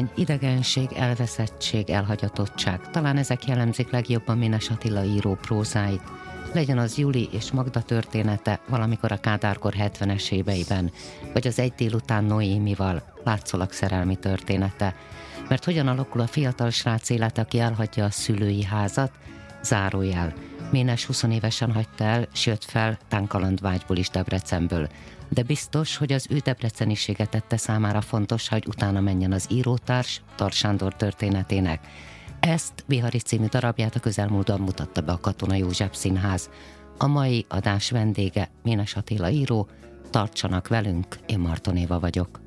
Magány, idegenség, elveszettség, elhagyatottság. Talán ezek jellemzik legjobban Ménes Attila író prózáit. Legyen az Juli és Magda története valamikor a Kádárkor 70-es éveiben, vagy az egy délután Noémival, látszólag szerelmi története. Mert hogyan alakul a fiatal srác élete, aki elhagyja a szülői házat, zárójel. Ménes 20 évesen hagyta el, sőt fel Tánkalandvágyból is Debrecenből de biztos, hogy az ő debrecenisége tette számára fontos, hogy utána menjen az írótárs Tarsándor történetének. Ezt Bihari című darabját a közelmúltban mutatta be a Katona József Színház. A mai adás vendége Ménes Attila író, tartsanak velünk, én Marton Éva vagyok.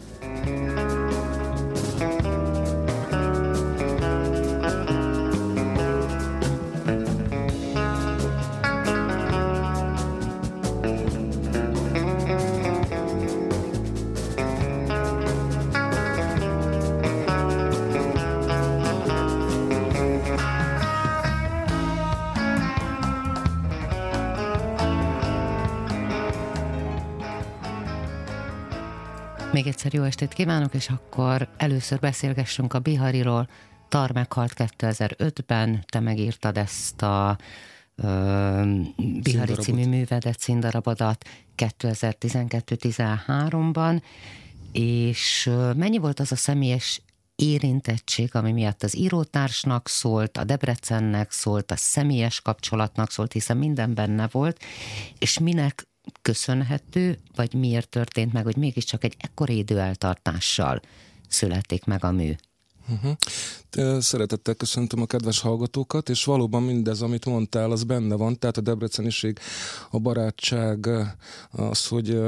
Még egyszer jó estét kívánok, és akkor először beszélgessünk a Bihariról. Tar meghalt 2005-ben, te megírtad ezt a Bihari című művedet, színdarabodat 2012-13-ban, és mennyi volt az a személyes érintettség, ami miatt az írótársnak szólt, a Debrecennek szólt, a személyes kapcsolatnak szólt, hiszen minden benne volt, és minek köszönhető, vagy miért történt meg, hogy mégiscsak egy ekkora időeltartással születik meg a mű? Uh-huh. Szeretettel köszöntöm a kedves hallgatókat, és valóban mindez, amit mondtál, az benne van, tehát a debreceniség, a barátság, az, hogy,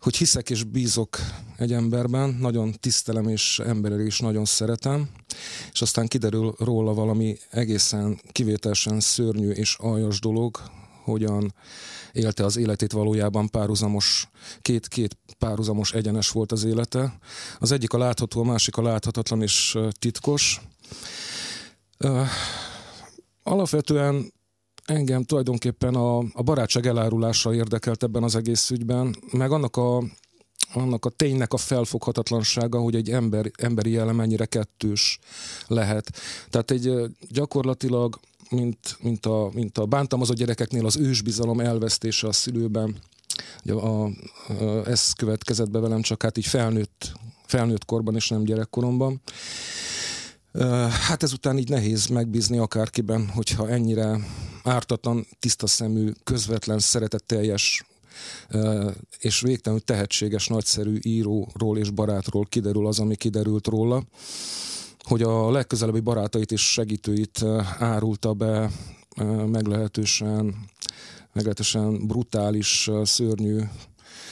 hogy hiszek és bízok egy emberben, nagyon tisztelem és emberrel is nagyon szeretem, és aztán kiderül róla valami egészen kivételesen szörnyű és aljas dolog, hogyan élte az életét valójában párhuzamos, két-két párhuzamos egyenes volt az élete. Az egyik a látható, a másik a láthatatlan és titkos. Alapvetően engem tulajdonképpen a, a barátság elárulása érdekelt ebben az egész ügyben, meg annak a, annak a ténynek a felfoghatatlansága, hogy egy ember, emberi jellem mennyire kettős lehet. Tehát egy gyakorlatilag mint, mint, a, mint a bántalmazott gyerekeknél az ősbizalom elvesztése a szülőben. A, a, ez következett be velem csak hát így felnőtt, felnőtt korban és nem gyerekkoromban. Hát ezután így nehéz megbízni akárkiben, hogyha ennyire ártatlan, tiszta szemű, közvetlen, szeretetteljes és végtelenül tehetséges, nagyszerű íróról és barátról kiderül az, ami kiderült róla hogy a legközelebbi barátait és segítőit árulta be meglehetősen, meglehetősen brutális, szörnyű,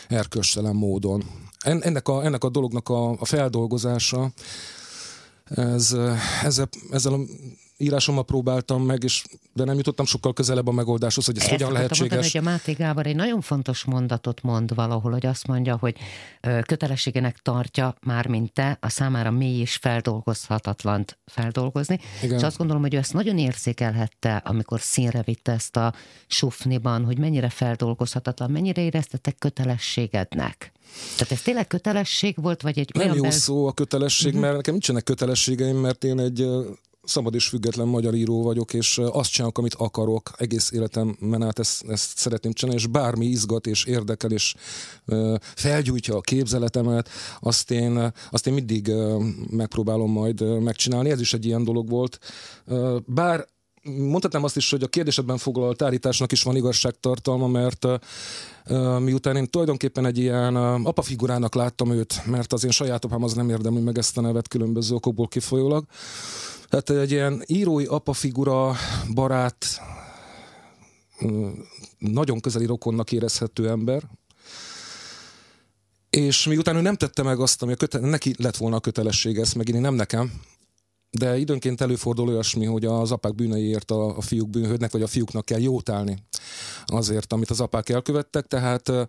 erköstelen módon. Ennek a, ennek a dolognak a, a feldolgozása, ez, ezzel, ezzel a írásommal próbáltam meg, és, de nem jutottam sokkal közelebb a megoldáshoz, hogy ez Ezt hogyan lehetséges. Mondani, hogy a Máté Gábor egy nagyon fontos mondatot mond valahol, hogy azt mondja, hogy kötelességének tartja már, mint te, a számára mély és feldolgozhatatlant feldolgozni. Igen. És azt gondolom, hogy ő ezt nagyon érzékelhette, amikor színre vitte ezt a sufniban, hogy mennyire feldolgozhatatlan, mennyire éreztetek kötelességednek. Tehát ez tényleg kötelesség volt, vagy egy Nem olyan... jó bel... szó a kötelesség, uh-huh. mert nekem nincsenek kötelességeim, mert én egy szabad és független magyar író vagyok, és azt csinálok, amit akarok, egész életem át ezt, ezt szeretném csinálni, és bármi izgat és érdekel, és felgyújtja a képzeletemet, azt én, azt én mindig megpróbálom majd megcsinálni. Ez is egy ilyen dolog volt. Bár mondhatnám azt is, hogy a kérdésedben foglalt állításnak is van igazságtartalma, mert miután én tulajdonképpen egy ilyen apafigurának láttam őt, mert az én saját apám az nem érdemli meg ezt a nevet különböző okokból kifolyólag, tehát egy ilyen írói apafigura, barát, nagyon közeli rokonnak érezhető ember, És miután ő nem tette meg azt, ami a köte- neki lett volna a kötelessége, ezt megint nem nekem, de időnként előfordul olyasmi, hogy az apák bűneiért a, a fiúk bűnhődnek, vagy a fiúknak kell jót állni azért, amit az apák elkövettek. Tehát uh,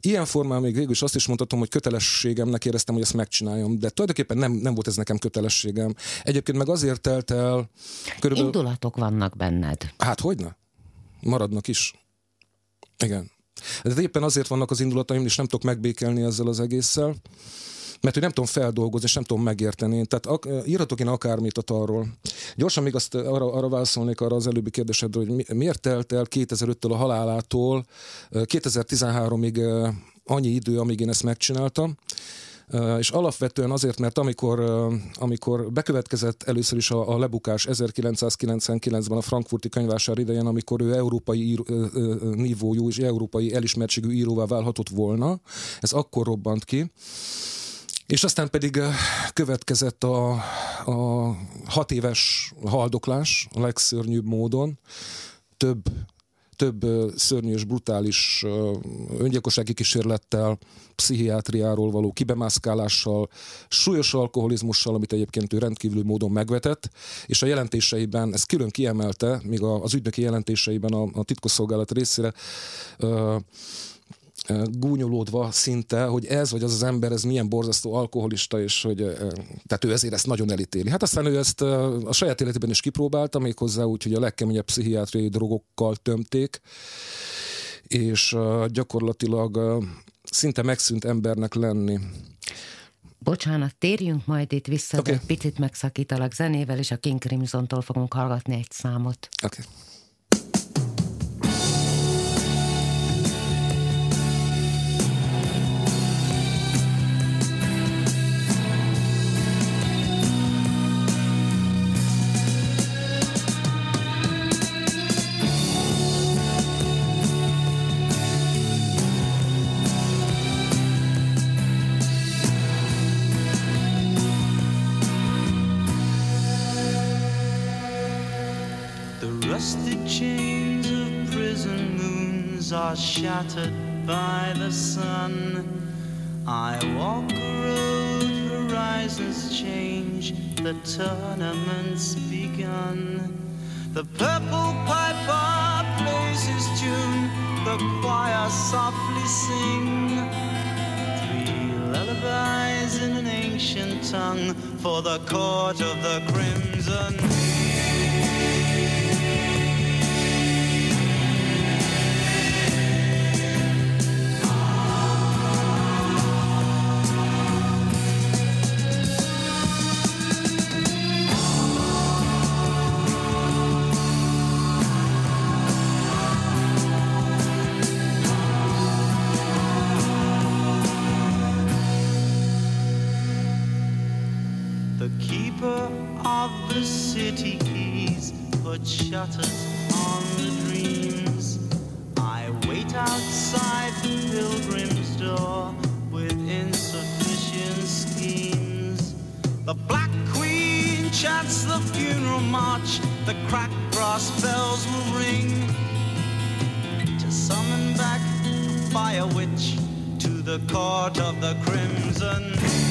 ilyen formán még végül is azt is mondhatom, hogy kötelességemnek éreztem, hogy ezt megcsináljam, de tulajdonképpen nem, nem volt ez nekem kötelességem. Egyébként meg azért telt el... Körülbelül... Indulatok vannak benned. Hát hogyne? Maradnak is. Igen. De éppen azért vannak az indulataim, és nem tudok megbékelni ezzel az egésszel mert hogy nem tudom feldolgozni, és nem tudom megérteni. Tehát ak- írhatok én akármit arról. Gyorsan még azt arra, arra válaszolnék arra az előbbi kérdésedre, hogy mi, miért telt el 2005-től a halálától 2013-ig annyi idő, amíg én ezt megcsináltam. És alapvetően azért, mert amikor, amikor bekövetkezett először is a, a lebukás 1999-ben a frankfurti könyvásár idején, amikor ő európai ír, nívójú és európai elismertségű íróvá válhatott volna, ez akkor robbant ki, és aztán pedig következett a, a hat éves haldoklás a legszörnyűbb módon, több több szörnyű és brutális öngyilkossági kísérlettel, pszichiátriáról való kibemászkálással, súlyos alkoholizmussal, amit egyébként ő rendkívül módon megvetett, és a jelentéseiben, ezt külön kiemelte, míg az ügynöki jelentéseiben a, a titkosszolgálat részére gúnyolódva szinte, hogy ez vagy az az ember, ez milyen borzasztó alkoholista, és hogy tehát ő ezért ezt nagyon elítéli. Hát aztán ő ezt a saját életében is kipróbálta, méghozzá úgy, hogy a legkeményebb pszichiátriai drogokkal tömték, és gyakorlatilag szinte megszűnt embernek lenni. Bocsánat, térjünk majd itt vissza, okay. de picit megszakítalak zenével, és a King Crimson-tól fogunk hallgatni egy számot. Okay. Shattered by the sun. I walk a road, horizons change, the tournament's begun. The purple piper plays his tune, the choir softly sing. Three lullabies in an ancient tongue for the court of the crimson. Shutters on the dreams. I wait outside the pilgrim's door with insufficient schemes. The Black Queen chants the funeral march, the cracked brass bells will ring to summon back the fire witch to the court of the crimson.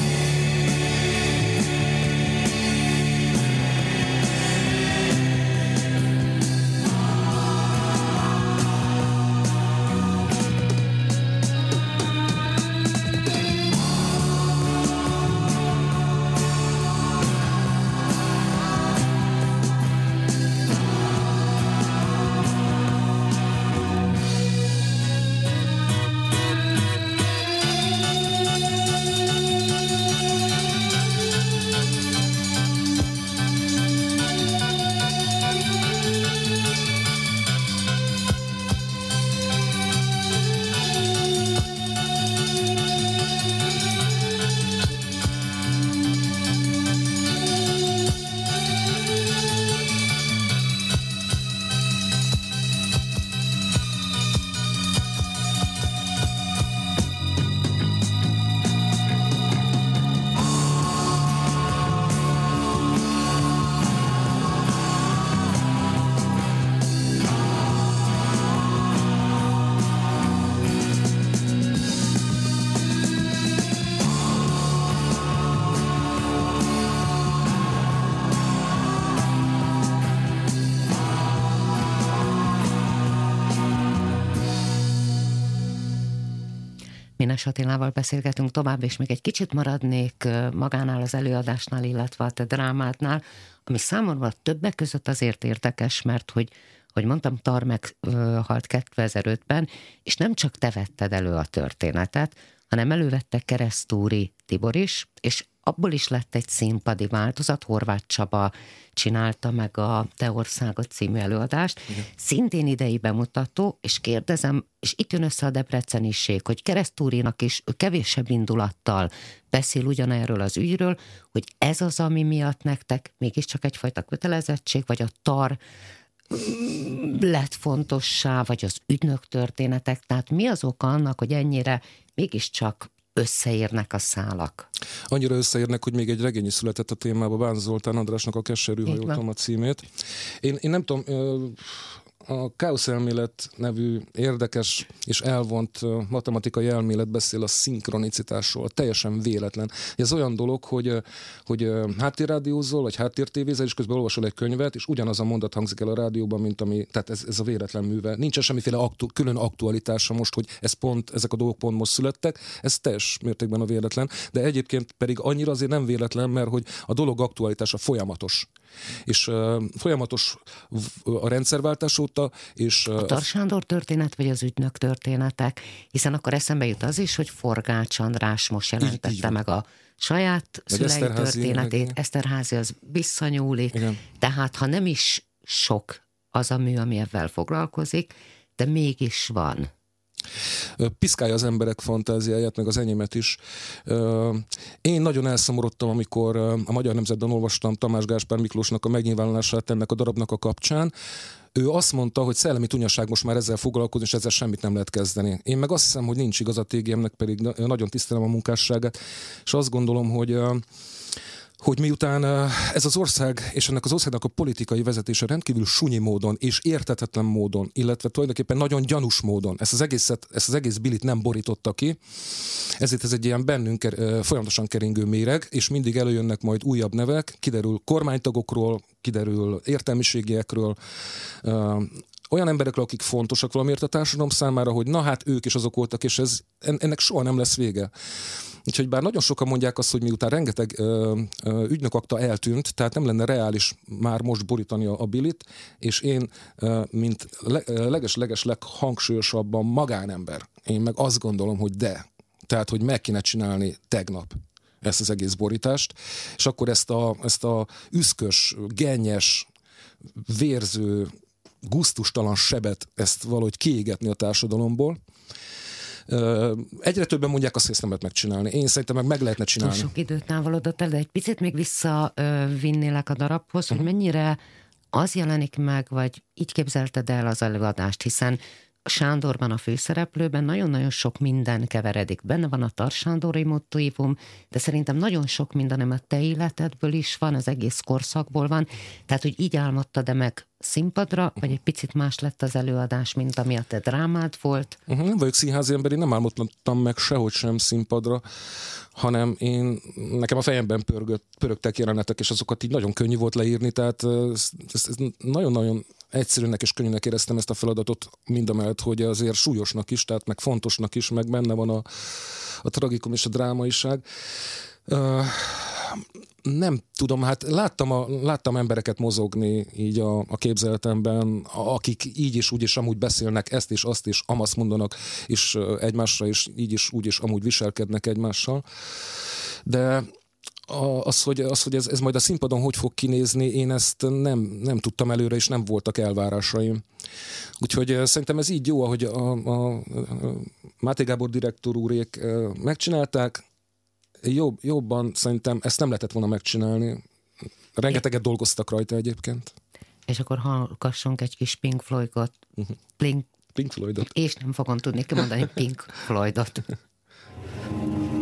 Mines Attilával beszélgetünk tovább, és még egy kicsit maradnék magánál az előadásnál, illetve a te drámádnál, ami számomra többek között azért érdekes, mert hogy hogy mondtam, Tarmek halt 2005-ben, és nem csak te vetted elő a történetet, hanem elővette Keresztúri Tibor is, és abból is lett egy színpadi változat, Horváth Csaba csinálta meg a Te Országot című előadást, Igen. szintén idei bemutató, és kérdezem, és itt jön össze a debreceniség, hogy Keresztúrinak is kevésebb indulattal beszél ugyanerről az ügyről, hogy ez az, ami miatt nektek mégiscsak egyfajta kötelezettség, vagy a tar lett fontossá, vagy az ügynök történetek, tehát mi az oka annak, hogy ennyire mégiscsak összeérnek a szálak? Annyira összeérnek, hogy még egy regény is született a témába, Bán Zoltán Andrásnak a Keserű hajótom a címét. Én, én nem tudom, a Káosz elmélet nevű érdekes és elvont matematikai elmélet beszél a szinkronicitásról, teljesen véletlen. Ez olyan dolog, hogy, hogy háttérrádiózol, vagy háttértévézel, és közben olvasol egy könyvet, és ugyanaz a mondat hangzik el a rádióban, mint ami, tehát ez, ez a véletlen műve. Nincs semmiféle aktu, külön aktualitása most, hogy ez pont, ezek a dolgok pont most születtek, ez teljes mértékben a véletlen, de egyébként pedig annyira azért nem véletlen, mert hogy a dolog aktualitása folyamatos és uh, folyamatos a rendszerváltás óta, és... Uh, a Tarsándor történet, vagy az ügynök történetek, hiszen akkor eszembe jut az is, hogy Forgács András most jelentette így, így meg a saját Meg szülei Eszterházi, történetét, meg... Eszterházi az visszanyúlik, Igen. tehát ha nem is sok az a mű, ami ebben foglalkozik, de mégis van piszkálja az emberek fantáziáját, meg az enyémet is. Én nagyon elszomorodtam, amikor a Magyar Nemzetben olvastam Tamás Gáspár Miklósnak a megnyilvánulását ennek a darabnak a kapcsán, ő azt mondta, hogy szellemi tunyaság most már ezzel foglalkozni, és ezzel semmit nem lehet kezdeni. Én meg azt hiszem, hogy nincs igaz a TGM-nek, pedig nagyon tisztelem a munkásságát, és azt gondolom, hogy hogy miután ez az ország és ennek az országnak a politikai vezetése rendkívül sunyi módon és értetetlen módon, illetve tulajdonképpen nagyon gyanús módon ezt az, egészet, ezt az egész bilit nem borította ki, ezért ez egy ilyen bennünk folyamatosan keringő méreg, és mindig előjönnek majd újabb nevek, kiderül kormánytagokról, kiderül értelmiségiekről, olyan emberekről, akik fontosak valamiért a társadalom számára, hogy na hát ők is azok voltak, és ez, ennek soha nem lesz vége. Úgyhogy bár nagyon sokan mondják azt, hogy miután rengeteg ö, ö, ügynökakta eltűnt, tehát nem lenne reális már most borítani a, a bilit, és én, ö, mint leges-leges leghangsúlyosabban magánember, én meg azt gondolom, hogy de. Tehát, hogy meg kéne csinálni tegnap ezt az egész borítást, és akkor ezt a, ezt a üszkös, gennyes, vérző, guztustalan sebet ezt valahogy kiégetni a társadalomból, Egyre többen mondják azt, hogy ezt nem lehet megcsinálni. Én szerintem meg meg lehetne csinálni. Túl sok időt távolodott el, de egy picit még visszavinnélek a darabhoz, hogy mhm. mennyire az jelenik meg, vagy így képzelted el az előadást, hiszen Sándorban a főszereplőben nagyon-nagyon sok minden keveredik. Benne van a Tarsándori motívum, de szerintem nagyon sok minden, a te életedből is van, az egész korszakból van. Tehát, hogy így álmodtad-e meg színpadra, vagy egy picit más lett az előadás, mint ami a te drámád volt? Uh-huh, nem vagyok színházi ember, én nem álmodtam meg sehogy sem színpadra, hanem én, nekem a fejemben pörgött, pörögtek jelenetek, és azokat így nagyon könnyű volt leírni, tehát ez nagyon-nagyon egyszerűnek és könnyűnek éreztem ezt a feladatot, mindamellett, hogy azért súlyosnak is, tehát meg fontosnak is, meg benne van a, a tragikum és a drámaiság. Uh, nem tudom, hát láttam, a, láttam embereket mozogni így a, a képzeletemben, akik így is úgy is amúgy beszélnek, ezt is, azt is, amazt mondanak, és egymásra is így is úgy is amúgy viselkednek egymással. De az, hogy, az, hogy ez, ez majd a színpadon hogy fog kinézni, én ezt nem, nem tudtam előre, és nem voltak elvárásaim. Úgyhogy szerintem ez így jó, ahogy a, a, a Máté Gábor direktor úrék megcsinálták, jobb, jobban szerintem ezt nem lehetett volna megcsinálni. Rengeteget dolgoztak rajta egyébként. És akkor hallgassunk egy kis Pink Floydot. Uh-huh. Pink, Pink Floydot. És nem fogom tudni kimondani Pink Floydot.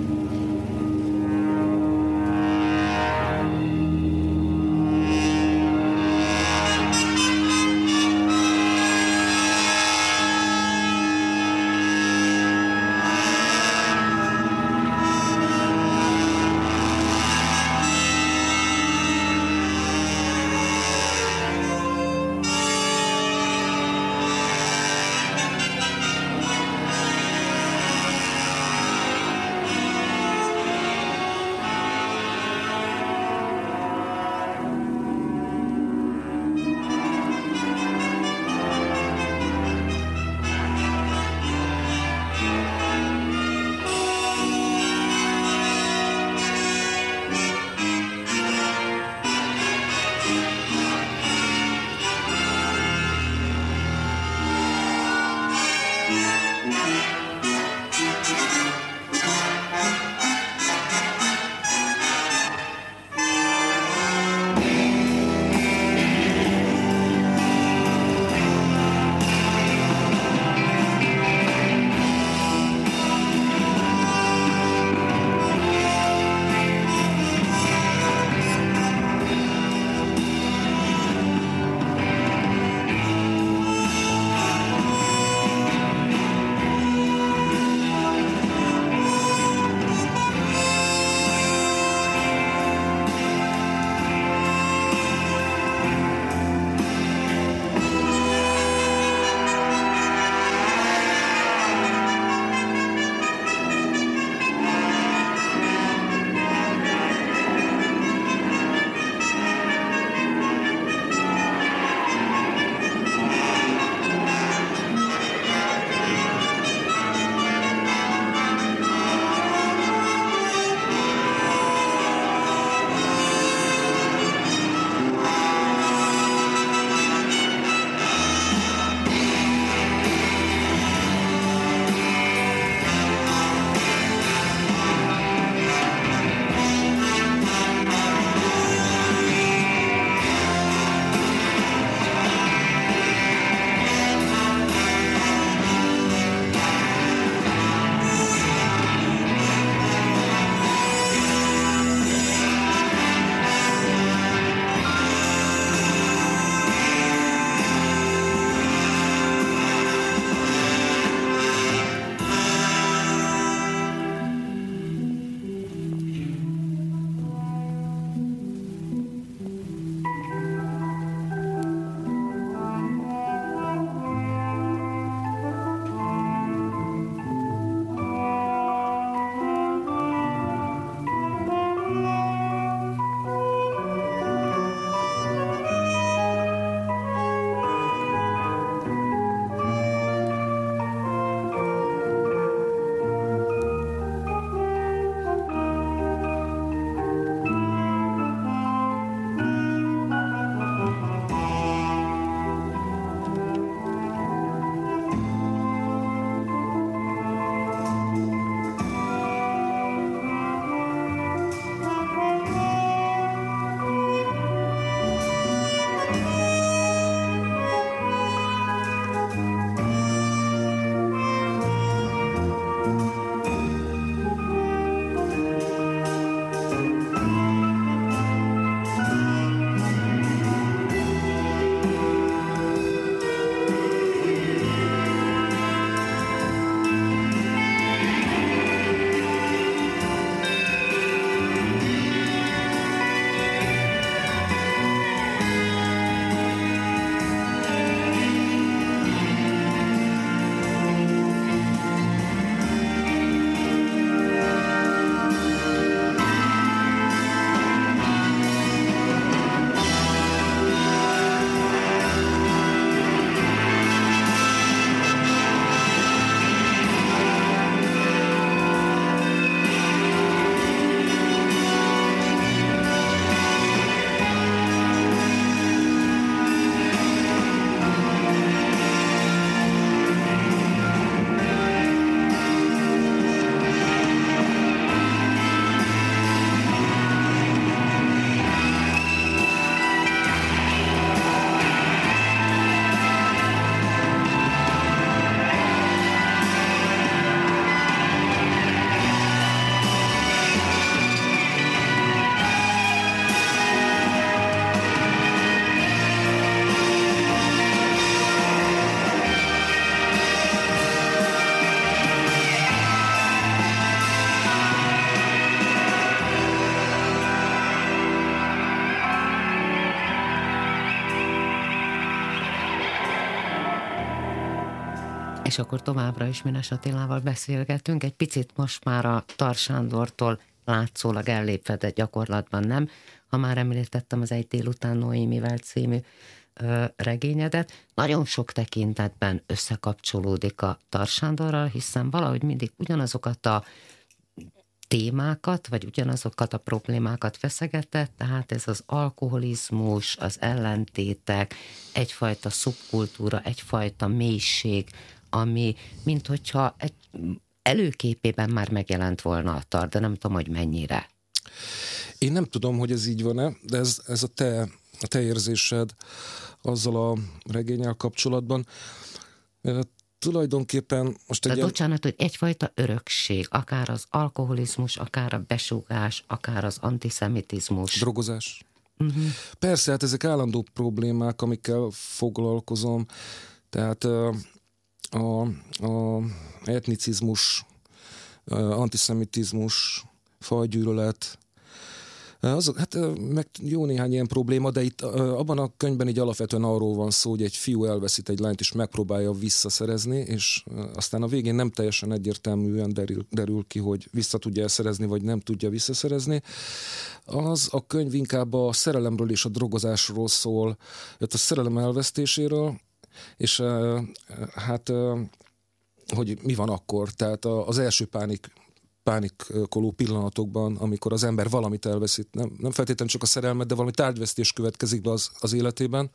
És akkor továbbra is Mines Attilával beszélgetünk. Egy picit most már a Tarsándortól látszólag ellépve, de gyakorlatban nem. Ha már említettem az Egy délután Noémivel című ö, regényedet, nagyon sok tekintetben összekapcsolódik a Tarsándorral, hiszen valahogy mindig ugyanazokat a témákat, vagy ugyanazokat a problémákat feszegetett, tehát ez az alkoholizmus, az ellentétek, egyfajta szubkultúra, egyfajta mélység, ami mint hogyha egy előképében már megjelent volna a tar, de nem tudom, hogy mennyire. Én nem tudom, hogy ez így van-e, de ez, ez a, te, a te érzésed azzal a regényel kapcsolatban. E, tulajdonképpen most egy... De bocsánat, hogy egyfajta örökség, akár az alkoholizmus, akár a besugás, akár az antiszemitizmus. Drogozás. Uh-huh. Persze, hát ezek állandó problémák, amikkel foglalkozom. Tehát a, a, etnicizmus, antiszemitizmus, fajgyűlölet, az, hát meg jó néhány ilyen probléma, de itt abban a könyvben így alapvetően arról van szó, hogy egy fiú elveszít egy lányt, és megpróbálja visszaszerezni, és aztán a végén nem teljesen egyértelműen derül, derül ki, hogy vissza tudja szerezni, vagy nem tudja visszaszerezni. Az a könyv inkább a szerelemről és a drogozásról szól, a szerelem elvesztéséről, és hát hogy mi van akkor, tehát az első pánik pánikoló pillanatokban, amikor az ember valamit elveszít, nem, nem feltétlenül csak a szerelmet, de valami tárgyvesztés következik be az, az életében.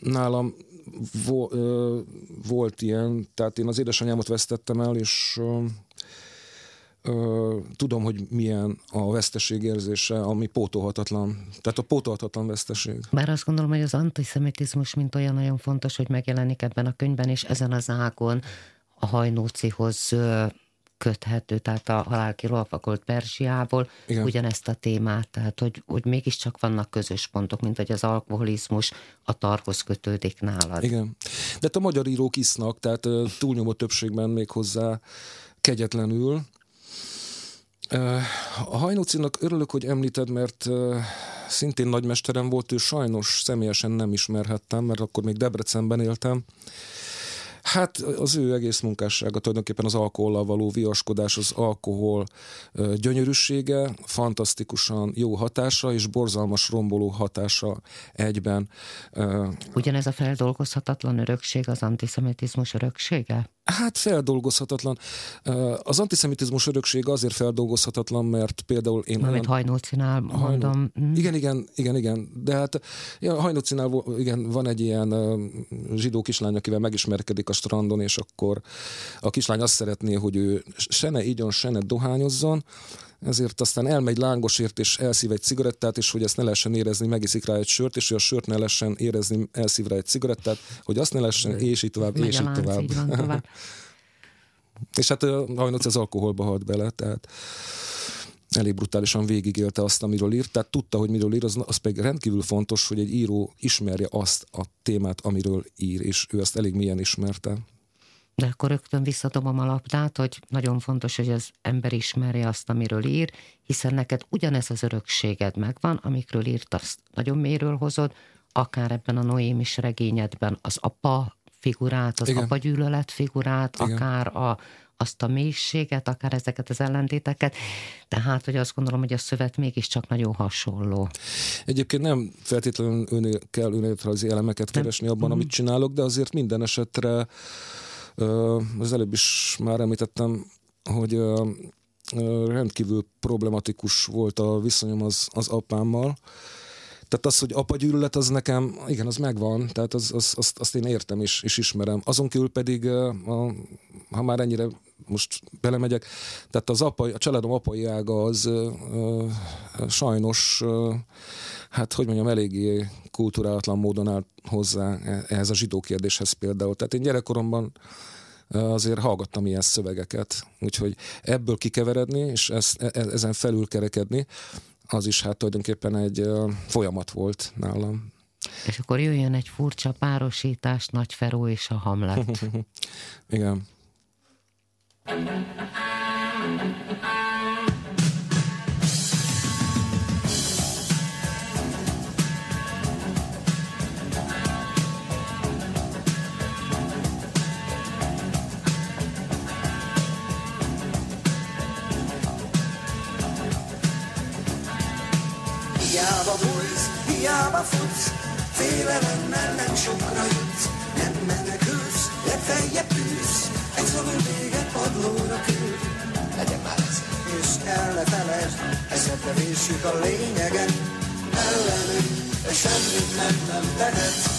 Nálam vo, ö, volt ilyen, tehát én az édesanyámat vesztettem el, és ö, ö, tudom, hogy milyen a veszteség érzése, ami pótolhatatlan. Tehát a pótolhatatlan veszteség. Bár azt gondolom, hogy az antiszemitizmus mint olyan nagyon fontos, hogy megjelenik ebben a könyvben, és ezen az ágon a hajnócihoz köthető, tehát a halál kilolfakolt Persiából, Igen. ugyanezt a témát, tehát hogy, hogy mégiscsak vannak közös pontok, mint hogy az alkoholizmus a tarhoz kötődik nálad. Igen. De hát a magyar írók isznak, tehát túlnyomó többségben még hozzá kegyetlenül. A Hajnócinak örülök, hogy említed, mert szintén nagymesterem volt, ő sajnos személyesen nem ismerhettem, mert akkor még Debrecenben éltem, Hát az ő egész munkássága tulajdonképpen az alkohollal való viaskodás, az alkohol gyönyörűsége, fantasztikusan jó hatása és borzalmas romboló hatása egyben. Ugyanez a feldolgozhatatlan örökség az antiszemitizmus öröksége? Hát feldolgozhatatlan. Az antiszemitizmus örökség azért feldolgozhatatlan, mert például én... Mármint olyan... Hajnócinál mondom. Hajnó... Igen, igen, igen, igen. De hát ja, Hajnócinál igen, van egy ilyen zsidó kislány, akivel megismerkedik a strandon, és akkor a kislány azt szeretné, hogy ő se ne igyon, se ne dohányozzon, ezért aztán elmegy lángosért, és elszív egy cigarettát, és hogy ezt ne lehessen érezni, megiszik rá egy sört, és hogy a sört ne lehessen érezni, elszív rá egy cigarettát, hogy azt ne lehessen, és így tovább, és így tovább. Így tovább. és hát hajnóc az alkoholba halt bele, tehát elég brutálisan végigélte azt, amiről írt, tehát tudta, hogy miről ír, az, az pedig rendkívül fontos, hogy egy író ismerje azt a témát, amiről ír, és ő ezt elég mélyen ismerte. De akkor rögtön visszadobom a labdát, hogy nagyon fontos, hogy az ember ismerje azt, amiről ír, hiszen neked ugyanez az örökséged megvan, amikről írt, azt nagyon méről hozod, akár ebben a Noémis regényedben az apa figurát, az Igen. apa gyűlölet figurát, Igen. akár a, azt a mélységet, akár ezeket az ellentéteket. Tehát, hogy azt gondolom, hogy a szövet mégiscsak nagyon hasonló. Egyébként nem feltétlenül öné, kell önéletrajzi elemeket keresni abban, mm-hmm. amit csinálok, de azért minden esetre az előbb is már említettem, hogy rendkívül problematikus volt a viszonyom az, az apámmal. Tehát az, hogy apa gyűlölet, az nekem, igen, az megvan, tehát az, az, azt, azt én értem és, és ismerem. Azon kívül pedig, ha már ennyire most belemegyek, tehát az apa, a családom apai ága az ö, ö, sajnos ö, hát hogy mondjam, eléggé kulturálatlan módon áll hozzá ehhez a zsidó kérdéshez például. Tehát én gyerekkoromban azért hallgattam ilyen szövegeket, úgyhogy ebből kikeveredni, és ez, e, e, ezen felülkerekedni, az is hát tulajdonképpen egy folyamat volt nálam. És akkor jöjjön egy furcsa párosítás, Nagy Feró és a Hamlet. Igen. Hiába bújsz, hiába futsz, félelemmel nem sokra jutsz, nem menekülsz, legfeljebb tűz, egy szorul véget padlóra küld. Legyen már ez. És el ne felejtsd, eszedbe véssük a lényeget, ellenünk, semmit nem, nem tehetsz.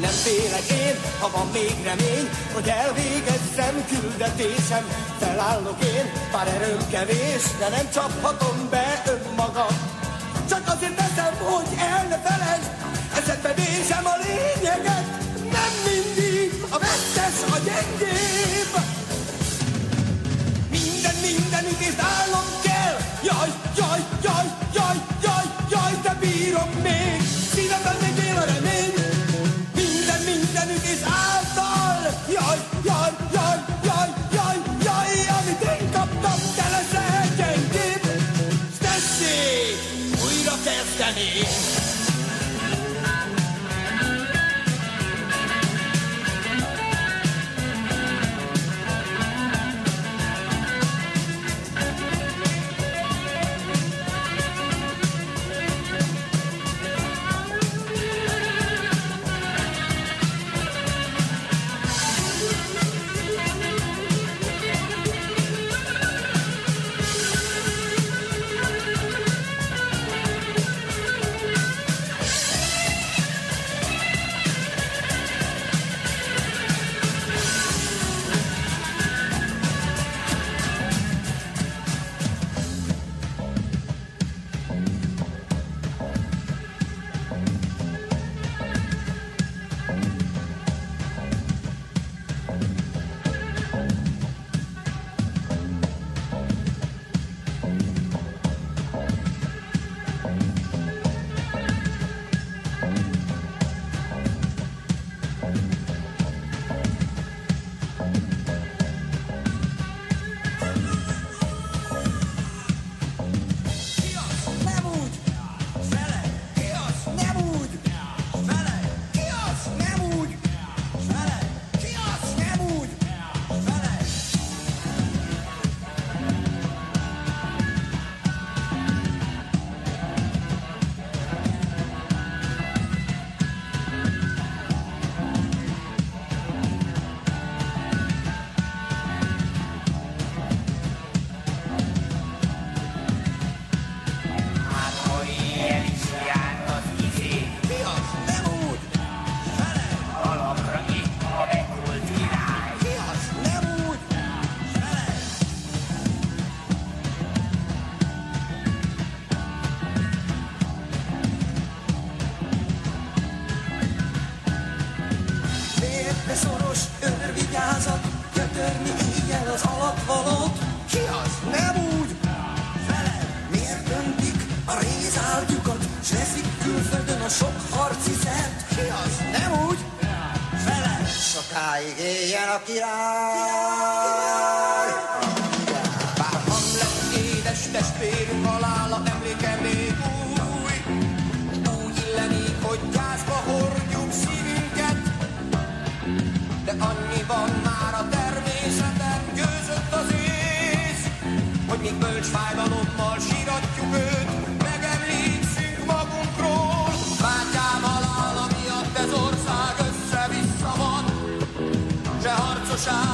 Nem félek én, ha van még remény, hogy elvégezzem küldetésem. Felállok én, bár erőm kevés, de nem csaphatom be önmagam. Csak azért teszem, hogy el ne felejtsd, eszedbe nézem a lényeget. Nem mindig a vesztes a gyengébb. Minden, minden ütést állom kell. Jaj, jaj, jaj, jaj, jaj, jaj, de bírom még. Szívemben még él a remény. Minden, minden ütés Sokáig éljen a király! Bár Hamlet édes testvérünk halála emléke még új, úgy illenik, hogy gyászba hordjuk szívünket, de annyi van már a természeten, győzött az ész, hogy még bölcs fájdalommal síratjuk őt, side.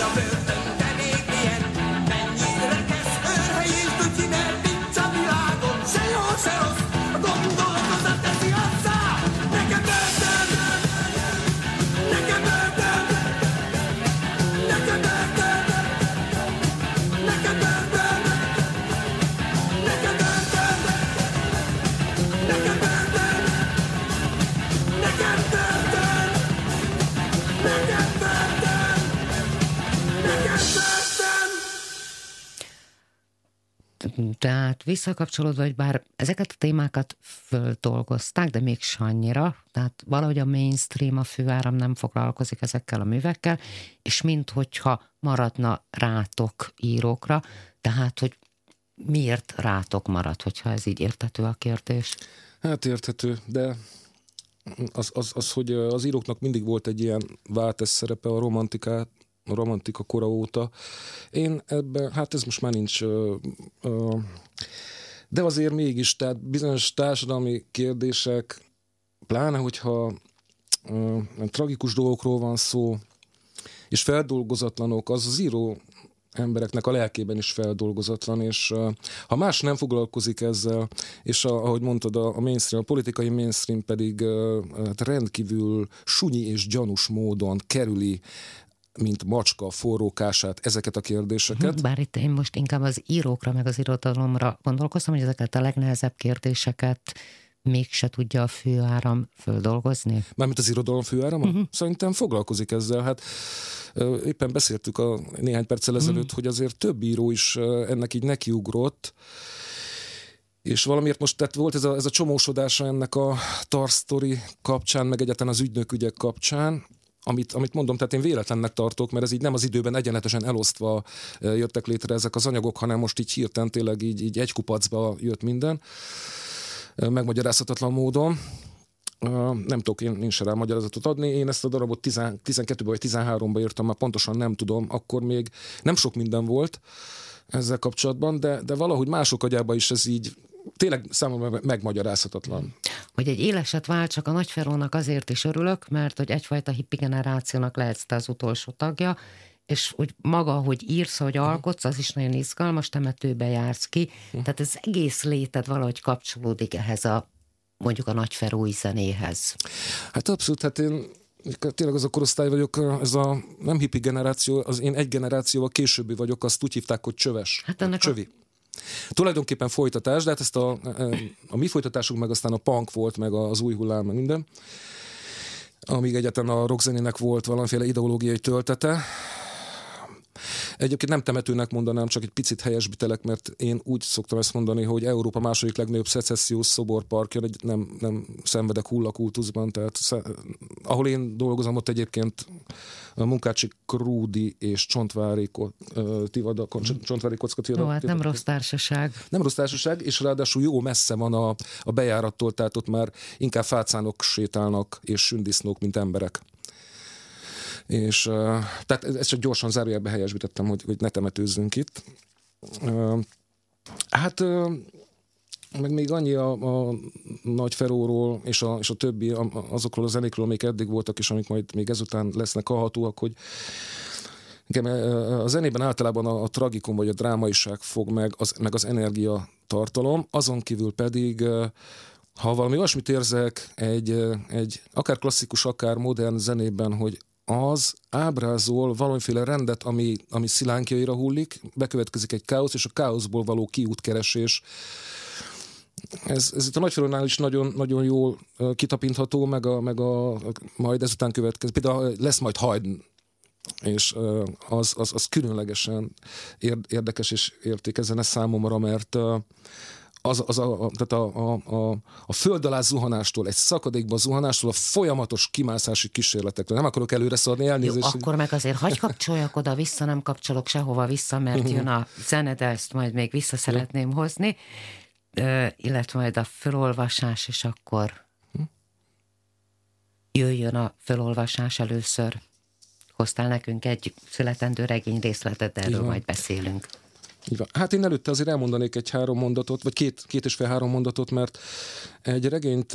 something Tehát visszakapcsolódva, hogy bár ezeket a témákat földolgozták, de még annyira, tehát valahogy a mainstream, a főáram nem foglalkozik ezekkel a művekkel, és mint hogyha maradna rátok írókra, tehát hogy miért rátok marad, hogyha ez így értető a kérdés? Hát érthető, de az, az, az, hogy az íróknak mindig volt egy ilyen váltás szerepe a romantikát, romantika kora óta. Én ebben, hát ez most már nincs, ö, ö, de azért mégis, tehát bizonyos társadalmi kérdések, pláne hogyha ö, tragikus dolgokról van szó, és feldolgozatlanok, az az író embereknek a lelkében is feldolgozatlan, és uh, ha más nem foglalkozik ezzel, és a, ahogy mondtad, a, a mainstream, a politikai mainstream pedig uh, hát rendkívül sunyi és gyanús módon kerüli mint macska a forrókását, ezeket a kérdéseket. Bár itt én most inkább az írókra, meg az irodalomra gondolkoztam, hogy ezeket a legnehezebb kérdéseket mégse tudja a főáram földolgozni? Mármint az irodalom főáram? Uh-huh. Szerintem foglalkozik ezzel. Hát éppen beszéltük a néhány perccel ezelőtt, uh-huh. hogy azért több író is ennek így nekiugrott, és valamiért most tehát volt ez a, ez a csomósodása ennek a Tarstory kapcsán, meg egyáltalán az ügynökügyek kapcsán, amit, amit mondom, tehát én véletlennek tartok, mert ez így nem az időben egyenletesen elosztva jöttek létre ezek az anyagok, hanem most így hirtelen tényleg így, így egy kupacba jött minden, megmagyarázhatatlan módon. Nem tudok én, én se rá magyarázatot adni. Én ezt a darabot 12-ben vagy 13-ban írtam, már pontosan nem tudom. Akkor még nem sok minden volt ezzel kapcsolatban, de, de valahogy mások agyában is ez így tényleg számomra megmagyarázhatatlan. Hogy egy éleset vált, csak a nagyferónak azért is örülök, mert hogy egyfajta hippi generációnak lehetsz te az utolsó tagja, és hogy maga, hogy írsz, hogy alkotsz, az is nagyon izgalmas, temetőbe jársz ki, tehát ez egész léted valahogy kapcsolódik ehhez a mondjuk a nagyferói zenéhez. Hát abszolút, hát én tényleg az a korosztály vagyok, ez a nem hippi generáció, az én egy generációval későbbi vagyok, azt úgy hívták, hogy csöves. Hát ennek csövi. A Tulajdonképpen folytatás, de hát ezt a, a mi folytatásunk meg aztán a punk volt, meg az új hullám, meg minden. Amíg egyáltalán a rockzenének volt valamiféle ideológiai töltete, Egyébként nem temetőnek mondanám, csak egy picit helyesbitelek, mert én úgy szoktam ezt mondani, hogy Európa második legnagyobb szecessziós szoborparkja, nem, nem szenvedek hullakultuszban, tehát ahol én dolgozom, ott egyébként a Munkácsi Krúdi és Csontvári, tivada, Csontvári kocka tivada. Jó, hát nem rossz társaság. Nem rossz társaság, és ráadásul jó messze van a, a bejárattól, tehát ott már inkább fácánok sétálnak és sündisznók, mint emberek. És tehát ezt csak gyorsan zárójelbe helyesbítettem, hogy, hogy ne temetőzzünk itt. Hát meg még annyi a, a Nagy Feróról és a, és a többi, azokról a zenékről, amik eddig voltak, és amik majd még ezután lesznek hallhatóak, hogy a zenében általában a, a tragikum vagy a drámaiság fog meg, az, meg az energia tartalom, azon kívül pedig ha valami olyasmit érzek egy, egy akár klasszikus, akár modern zenében, hogy az ábrázol valamiféle rendet, ami, ami szilánkjaira hullik, bekövetkezik egy káosz, és a káoszból való kiútkeresés. Ez, ez itt a nagyfelónál is nagyon, nagyon jól kitapintható, meg a, meg a majd ezután következik. Például lesz majd Haydn, és az, az, az különlegesen érdekes és értékes zene számomra, mert az, az a, a, tehát a, a, a, a föld alá zuhanástól, egy szakadékba zuhanástól, a folyamatos kimászási kísérletekre. Nem akarok előre szólni, elnézést. Jó, akkor meg azért hagy kapcsoljak oda-vissza, nem kapcsolok sehova vissza, mert jön a zene, de ezt majd még vissza szeretném hozni, illetve majd a felolvasás, és akkor hm? jöjjön a felolvasás először. Hoztál nekünk egy születendő regény részletet, erről Igen. majd beszélünk. Így van. Hát én előtte azért elmondanék egy három mondatot, vagy két, két és fél három mondatot, mert egy regényt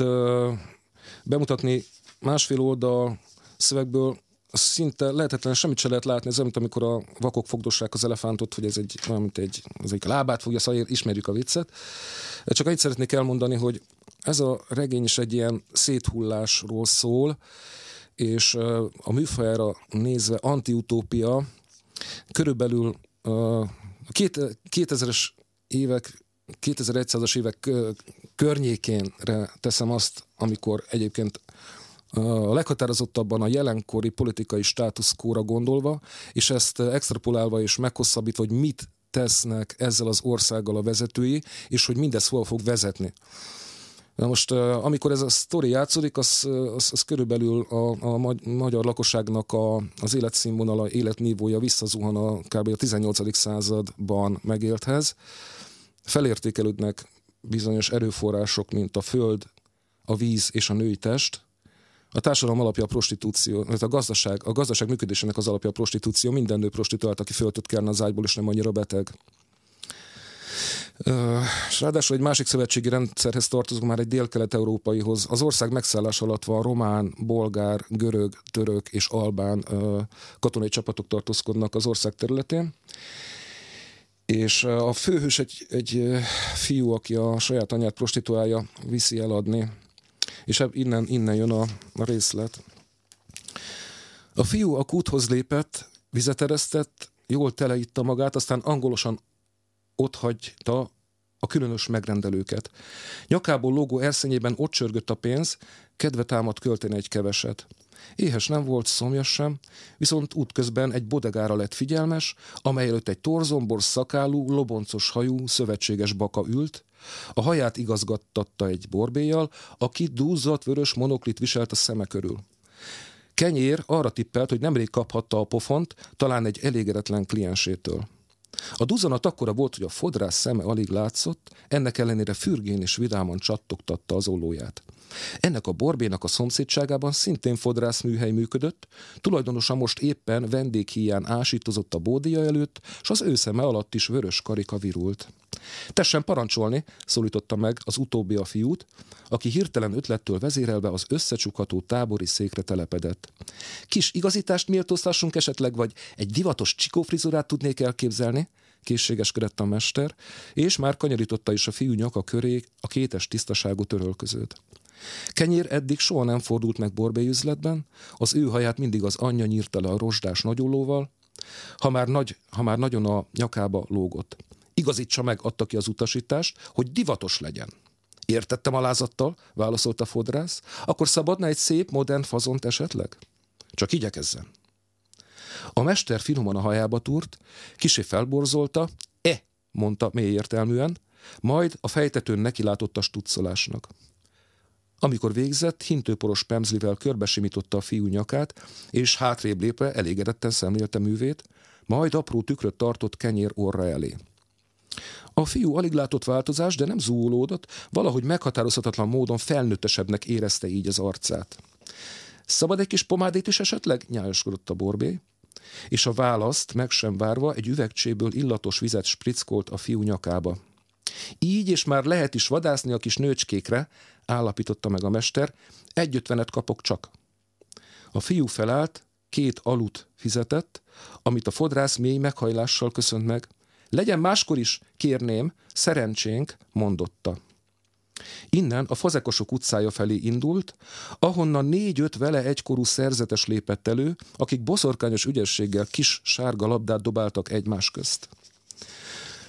bemutatni másfél oldal szövegből szinte lehetetlen, semmit se lehet látni, ez mint amikor a vakok fogdossák az elefántot, hogy ez egy, mint egy, az egy lábát fogja, szóval ismerjük a viccet. Csak annyit szeretnék elmondani, hogy ez a regény is egy ilyen széthullásról szól, és a műfajára nézve antiutópia, körülbelül a 2000-es évek 2100-as évek környékénre teszem azt, amikor egyébként a leghatározottabban a jelenkori politikai státuszkóra gondolva, és ezt extrapolálva és meghosszabbítva, hogy mit tesznek ezzel az országgal a vezetői, és hogy mindez hol fog vezetni. Na most, amikor ez a sztori játszódik, az, az, az körülbelül a, a magyar lakosságnak a, az életszínvonala, életnívója visszazuhan a kb. a 18. században megélthez. Felértékelődnek bizonyos erőforrások, mint a föld, a víz és a női test, a társadalom alapja a prostitúció, tehát a gazdaság, a gazdaság működésének az alapja a prostitúció, minden nő prostituált, aki föltött kellene az ágyból, és nem annyira beteg. És ráadásul egy másik szövetségi rendszerhez tartozunk, már egy dél-kelet-európaihoz. Az ország megszállás alatt van román, bolgár, görög, török és albán katonai csapatok tartózkodnak az ország területén. És a főhős egy, egy fiú, aki a saját anyát prostituálja, viszi eladni és innen, innen jön a, részlet. A fiú a kúthoz lépett, vizet eresztett, jól teleitta magát, aztán angolosan ott hagyta a különös megrendelőket. Nyakából lógó erszenyében ott csörgött a pénz, kedve támad költeni egy keveset. Éhes nem volt, szomjas sem, viszont útközben egy bodegára lett figyelmes, amely előtt egy torzombor szakálú, loboncos hajú, szövetséges baka ült, a haját igazgattatta egy borbéjjal, aki dúzzadt vörös monoklit viselt a szeme körül. Kenyér arra tippelt, hogy nemrég kaphatta a pofont, talán egy elégedetlen kliensétől. A duzanat akkora volt, hogy a fodrász szeme alig látszott, ennek ellenére fürgén és vidáman csattogtatta az ollóját. Ennek a borbénak a szomszédságában szintén fodrászműhely működött, tulajdonosa most éppen vendéghíján ásítozott a bódia előtt, és az ő szeme alatt is vörös karika virult. Tessen parancsolni, szólította meg az utóbbi a fiút, aki hirtelen ötlettől vezérelve az összecsukható tábori székre telepedett. Kis igazítást méltóztassunk esetleg, vagy egy divatos csikófrizurát tudnék elképzelni? készségeskedett a mester, és már kanyarította is a fiú nyaka köré a kétes tisztaságú törölközőt. Kenyér eddig soha nem fordult meg borbély üzletben, az ő haját mindig az anyja nyírta le a rozsdás nagyollóval, ha már, nagy, ha már nagyon a nyakába lógott. Igazítsa meg, adta ki az utasítást, hogy divatos legyen. Értettem alázattal, válaszolta a fodrász. Akkor szabadna egy szép, modern fazont esetleg? Csak igyekezzen. A mester finoman a hajába túrt, kisé felborzolta, e, mondta mély értelműen, majd a fejtetőn nekilátott a stuccolásnak. Amikor végzett, hintőporos pemzlivel körbesimította a fiú nyakát, és hátrébb lépve elégedetten szemlélte művét, majd apró tükröt tartott kenyér orra elé. A fiú alig látott változást, de nem zúlódott, valahogy meghatározhatatlan módon felnőttesebbnek érezte így az arcát. Szabad egy kis pomádét is esetleg? nyájoskodott a borbé. És a választ meg sem várva egy üvegcséből illatos vizet sprickolt a fiú nyakába. Így és már lehet is vadászni a kis nőcskékre, állapította meg a mester, egyötvenet kapok csak. A fiú felállt, két alut fizetett, amit a fodrász mély meghajlással köszönt meg. Legyen máskor is, kérném, szerencsénk, mondotta. Innen a Fazekosok utcája felé indult, ahonnan négy-öt vele egykorú szerzetes lépett elő, akik boszorkányos ügyességgel kis sárga labdát dobáltak egymás közt.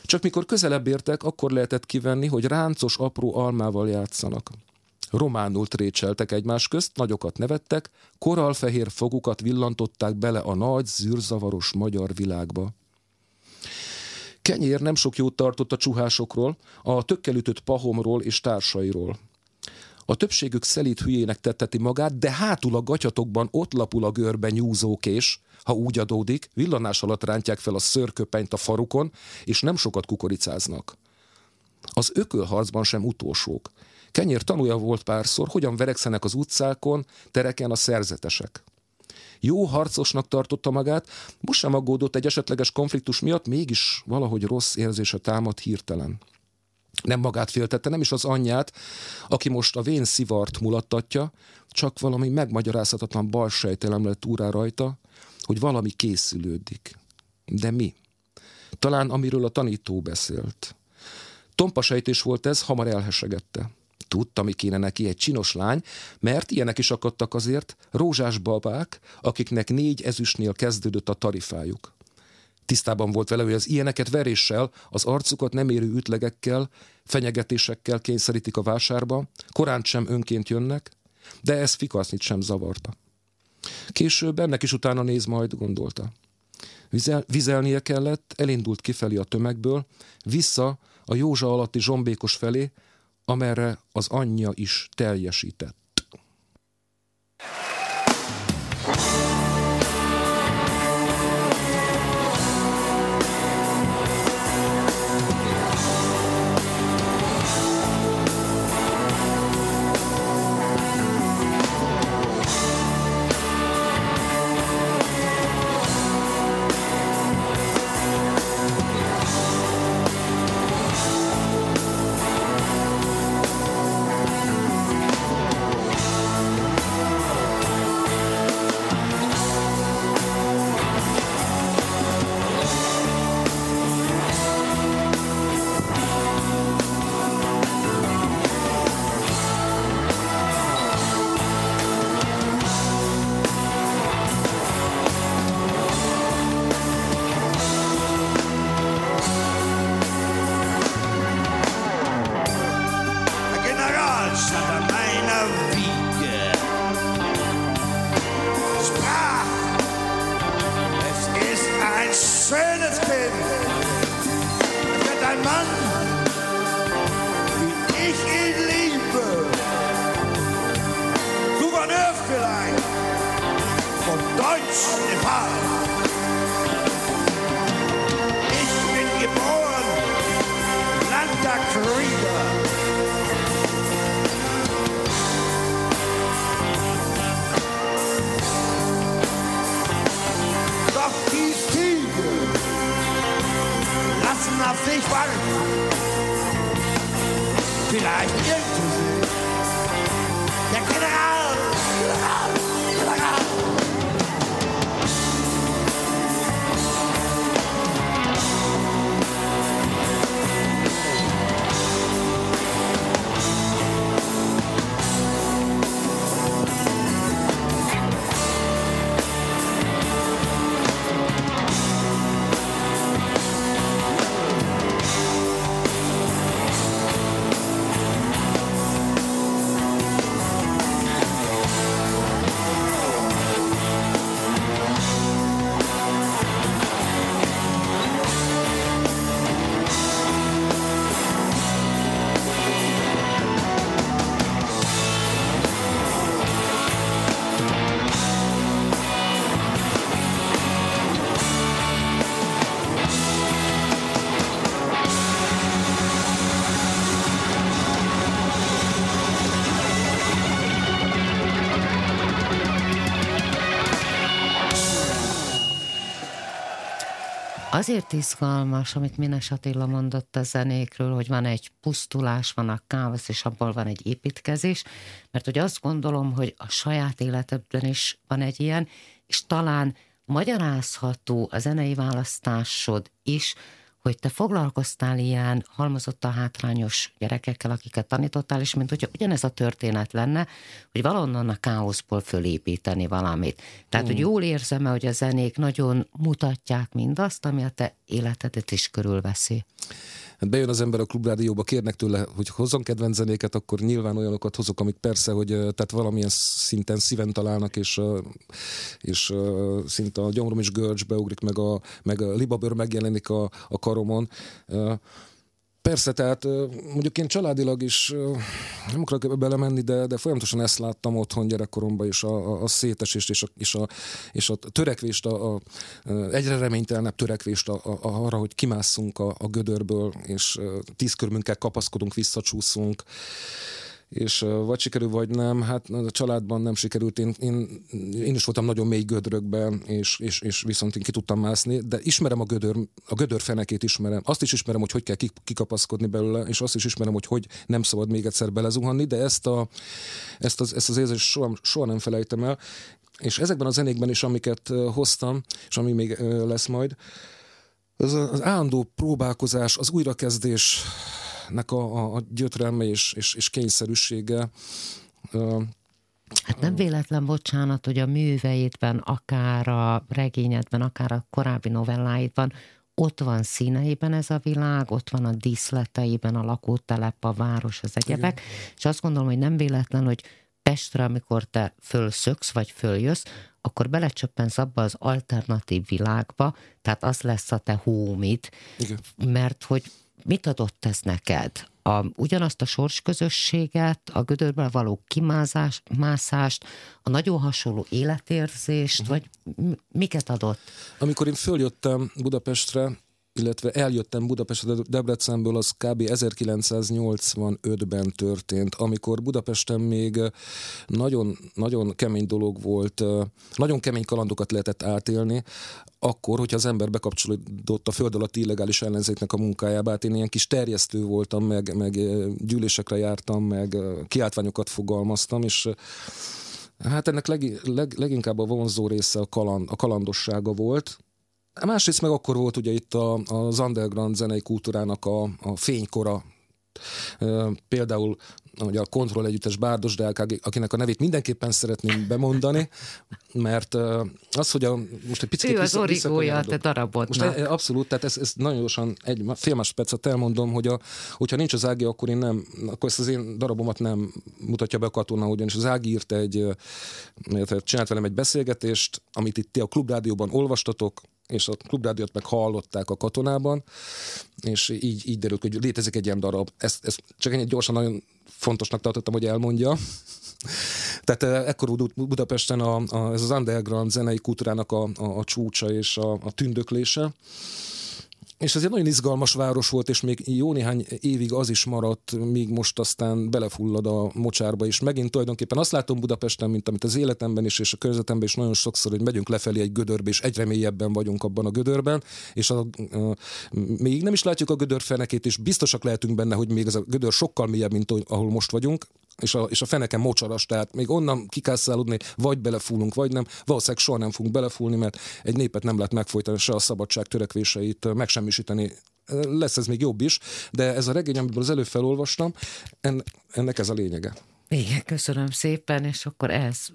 Csak mikor közelebb értek, akkor lehetett kivenni, hogy ráncos apró almával játszanak. Románul trécseltek egymás közt, nagyokat nevettek, koralfehér fogukat villantották bele a nagy, zűrzavaros magyar világba. Kenyér nem sok jót tartott a csuhásokról, a tökkelütött pahomról és társairól. A többségük szelít hülyének tetteti magát, de hátul a gatyatokban ott lapul a görbe nyúzókés, ha úgy adódik, villanás alatt rántják fel a szörköpenyt a farukon, és nem sokat kukoricáznak. Az ökölharcban sem utolsók. Kenyér tanulja volt párszor, hogyan verekszenek az utcákon, tereken a szerzetesek. Jó harcosnak tartotta magát, most sem aggódott egy esetleges konfliktus miatt, mégis valahogy rossz érzése támad hirtelen. Nem magát féltette, nem is az anyját, aki most a vén szivart mulattatja, csak valami megmagyarázhatatlan balsejtelem lett úrá rajta, hogy valami készülődik. De mi? Talán amiről a tanító beszélt. Tompa sejtés volt ez, hamar elhesegette. Tudta, mi kéne neki egy csinos lány, mert ilyenek is akadtak azért, rózsás babák, akiknek négy ezüstnél kezdődött a tarifájuk. Tisztában volt vele, hogy az ilyeneket veréssel, az arcukat nem érő ütlegekkel, fenyegetésekkel kényszerítik a vásárba, korán sem önként jönnek, de ez Fikasznit sem zavarta. Később ennek is utána néz majd, gondolta. Vizel, vizelnie kellett, elindult kifelé a tömegből, vissza a Józsa alatti zsombékos felé, amerre az anyja is teljesített. Azért izgalmas, amit Mines Attila mondott a zenékről, hogy van egy pusztulás, van a káosz, és abból van egy építkezés, mert hogy azt gondolom, hogy a saját életedben is van egy ilyen, és talán magyarázható a zenei választásod is, hogy te foglalkoztál ilyen halmozottan hátrányos gyerekekkel, akiket tanítottál, és mint hogyha ugyanez a történet lenne, hogy valonnan a káoszból fölépíteni valamit. Tehát, mm. hogy jól érzem -e, hogy a zenék nagyon mutatják mindazt, ami a te életedet is körülveszi hát bejön az ember a klubrádióba, kérnek tőle, hogy hozzon kedvenc zenéket, akkor nyilván olyanokat hozok, amik persze, hogy tehát valamilyen szinten szíven találnak, és, és szinte a gyomrom is görcs beugrik, meg a, meg a libabőr megjelenik a, a karomon. Persze, tehát mondjuk én családilag is nem akarok belemenni, de, de folyamatosan ezt láttam otthon gyerekkoromban, és a, a, a szétesést, és a, és a, és a törekvést, a, a, egyre reménytelenebb törekvést a, a, arra, hogy kimásszunk a, a gödörből, és tíz körmünkkel kapaszkodunk, visszacsúszunk és vagy sikerül, vagy nem. Hát a családban nem sikerült. Én, én, én is voltam nagyon mély gödrökben, és, és, és viszont én ki tudtam mászni, de ismerem a gödör, a gödör fenekét ismerem. Azt is ismerem, hogy hogy kell kikapaszkodni belőle, és azt is ismerem, hogy hogy nem szabad még egyszer belezuhanni, de ezt, a, ezt, az, ezt az érzést soha, soha nem felejtem el. És ezekben a zenékben is, amiket hoztam, és ami még lesz majd, az, az állandó próbálkozás, az újrakezdés, nek a, a, gyötrelme és, és, és kényszerűsége. Hát nem véletlen, bocsánat, hogy a műveidben, akár a regényedben, akár a korábbi novelláidban, ott van színeiben ez a világ, ott van a díszleteiben, a lakótelep, a város, az egyebek, és azt gondolom, hogy nem véletlen, hogy Pestre, amikor te fölszöksz, vagy följössz, akkor belecsöppensz abba az alternatív világba, tehát az lesz a te hómid, Igen. mert hogy mit adott ez neked? A, ugyanazt a sorsközösséget, a gödörben való kimázást, mászást, a nagyon hasonló életérzést, uh-huh. vagy miket adott? Amikor én följöttem Budapestre, illetve eljöttem Budapestre Debrecenből, az kb. 1985-ben történt, amikor Budapesten még nagyon, nagyon kemény dolog volt, nagyon kemény kalandokat lehetett átélni, akkor, hogyha az ember bekapcsolódott a föld alatti illegális ellenzéknek a munkájába, hát én ilyen kis terjesztő voltam, meg, meg gyűlésekre jártam, meg kiáltványokat fogalmaztam, és Hát ennek leg, leg, leginkább a vonzó része a, kaland, a kalandossága volt, Másrészt meg akkor volt ugye itt a, az underground zenei kultúrának a, a fénykora, Például ugye a Kontroll Együttes Bárdos Delkág, akinek a nevét mindenképpen szeretném bemondani, mert az, hogy a, most egy picit Ő az origója a te darabodnak. Most abszolút, tehát ez, ez nagyon gyorsan egy fél másodpercet elmondom, hogy a, hogyha nincs az Ági, akkor én nem, akkor ezt az én darabomat nem mutatja be a katona, ugyanis az Ági írt egy, csinált velem egy beszélgetést, amit itt ti a klubrádióban olvastatok, és a klubrádiót meg hallották a katonában, és így, így derült, hogy létezik egy ilyen darab. Ezt, ezt csak egy gyorsan nagyon fontosnak tartottam, hogy elmondja. Tehát eh, ekkor Budapesten a, a, ez az underground zenei kultúrának a, a, a csúcsa és a, a tündöklése. És ez egy nagyon izgalmas város volt, és még jó néhány évig az is maradt, míg most aztán belefullad a mocsárba, és megint tulajdonképpen azt látom Budapesten, mint amit az életemben is, és a környezetemben is nagyon sokszor, hogy megyünk lefelé egy gödörbe, és egyre mélyebben vagyunk abban a gödörben, és a, a, még nem is látjuk a gödör fenekét, és biztosak lehetünk benne, hogy még ez a gödör sokkal mélyebb, mint ahol most vagyunk, és a, és a feneken mocsaras, tehát még onnan ki kell szállodni, vagy belefúlunk, vagy nem. Valószínűleg soha nem fogunk belefúlni, mert egy népet nem lehet megfojtani, se a szabadság törekvéseit megsemmisíteni. Lesz ez még jobb is, de ez a regény, amiből az előbb felolvastam, ennek ez a lényege. Igen, köszönöm szépen, és akkor ez,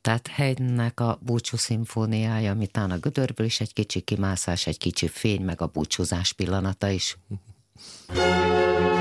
tehát Heidnek a búcsú szimfóniája, amitán a gödörből is egy kicsi kimászás, egy kicsi fény, meg a búcsúzás pillanata is.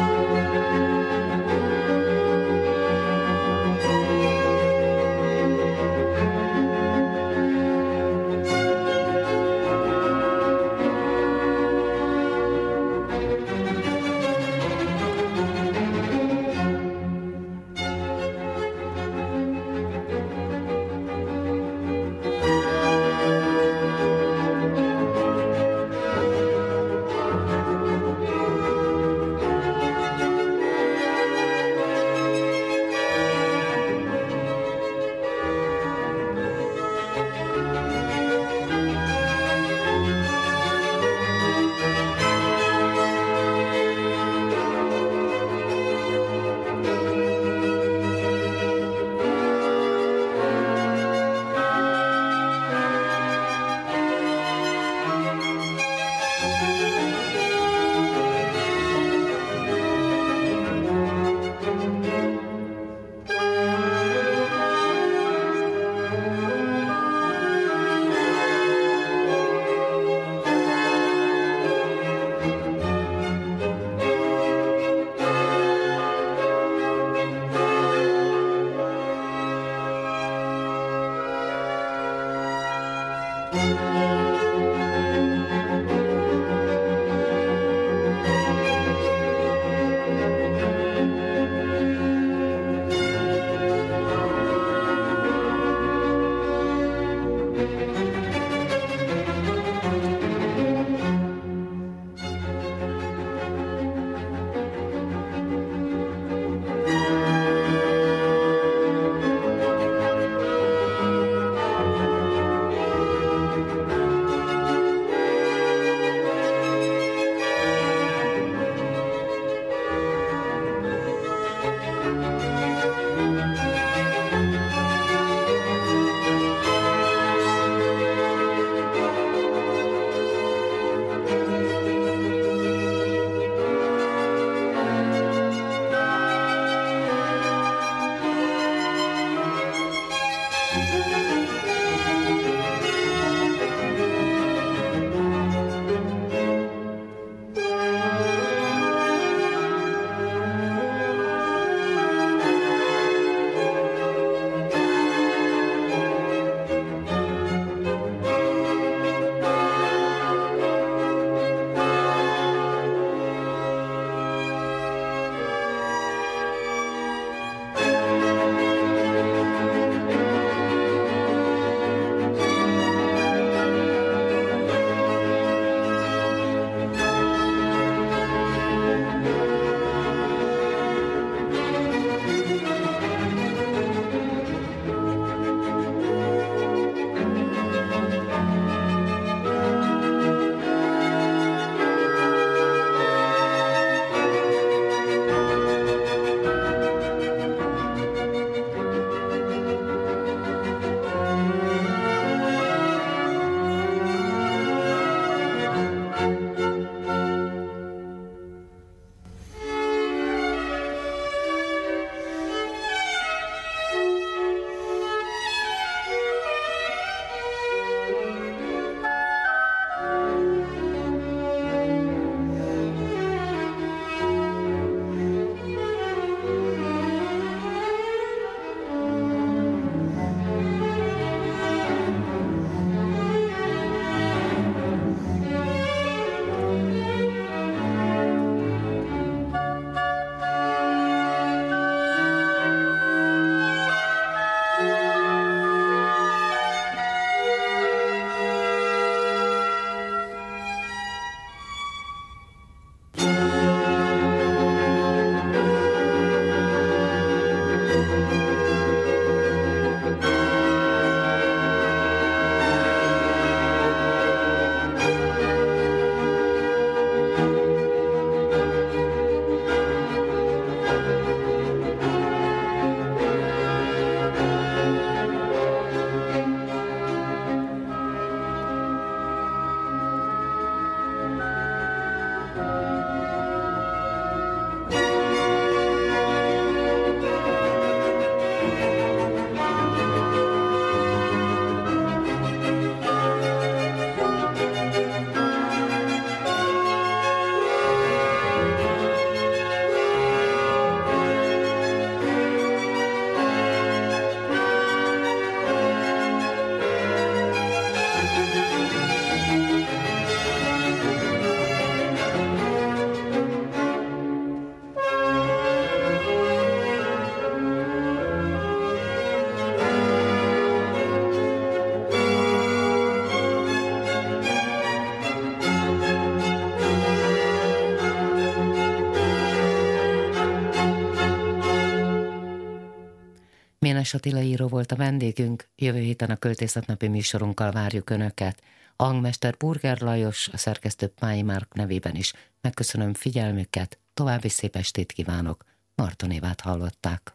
Ménes Attila író volt a vendégünk, jövő héten a költészetnapi műsorunkkal várjuk Önöket. A hangmester Burger Lajos, a szerkesztő Pályi Márk nevében is megköszönöm figyelmüket, további szép estét kívánok. Marton Évát hallották.